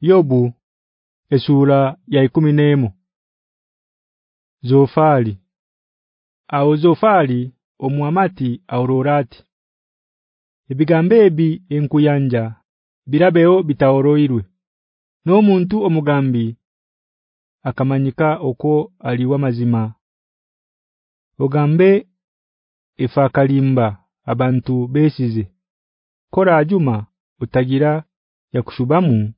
Yobu esura ya 11 Zofali Awo Zofali omwamati aurorati Ebigambe ebi enkuyanja birabeo bitaoroirwe no muntu omugambi akamanyika oko aliwa mazima. Ogambe efakalimba abantu besize Kora ajuma utagira yakushubamu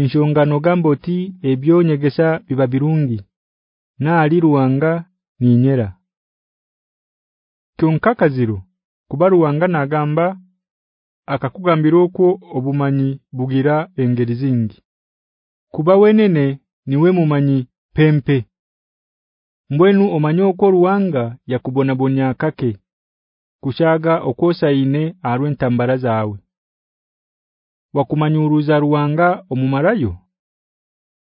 enshongano gamboti ebyo nyegesa bibabirungi na aliruwanga ninyera. Kyonka kaziro kubaruwanga nagamba akakugambira okwo obumanyi bugira engeri zingi. Kuba wenene niwe mumanyi pempe. Mbwenu omanyoko ruwanga yakubona bonya kake kushaga okosaine arwentambara zawe wakumanyuruza ruwanga omumarayo?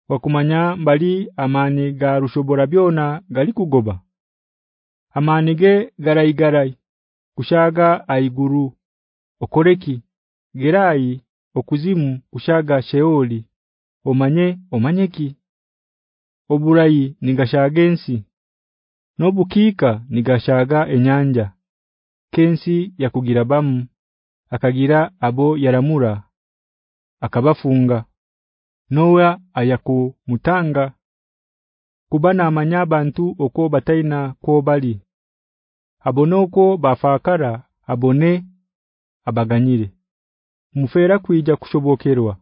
Wakumanya mbali amani ga rushobora byona gali kugoba? Amanige garaigarai kushaga aiguru okoreki gerai okuzimu kushaga sheoli omanye omanyeki? Oburayi ningashagensi nobukika nigashaga enyanja. Kensi ya kugira bamu akagira abo yaramura akabafunga. Nowa ayaku mutanga kubana amanya abantu okwo bataina ko bali. Abonoko bafakara abone abaganyire. Mufera kuija kushobokerwa.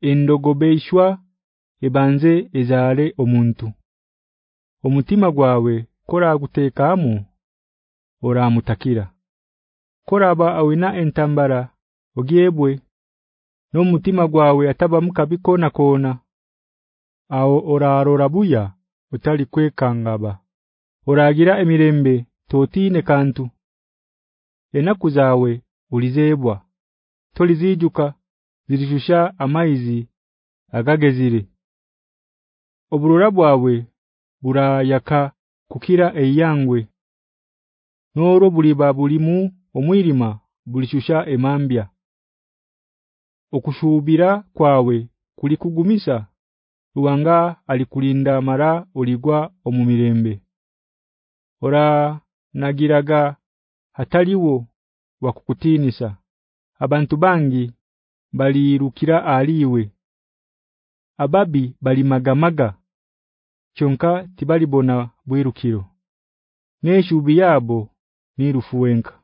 Endogobeishwa ebanze ezale omuntu. Omutima gwawe kora gutekamu ora mutakira koraba awina entambara ogiebwe no mutima gwawe ataba mukabiko na kona ao orarora buya utali kwekangaba. Oragira emirembe totine kantu. Enaku zawe ulizebwa tolizijuka zilishusha amaizi agagezire. Oburura bwawe burayaka kukira eyangwe. Noro buliba bulimu omwirima bulishusha emambya okushubira kwawe kulikugumisa ruwanga alikulinda mara oligwa omumirembe ora nagiraga hataliwo wakukutinisa abantu bangi balirukira aliwe ababi balimagamaga kyonka tibalibona bwirukiro. Neshubi yabo nirufuwenka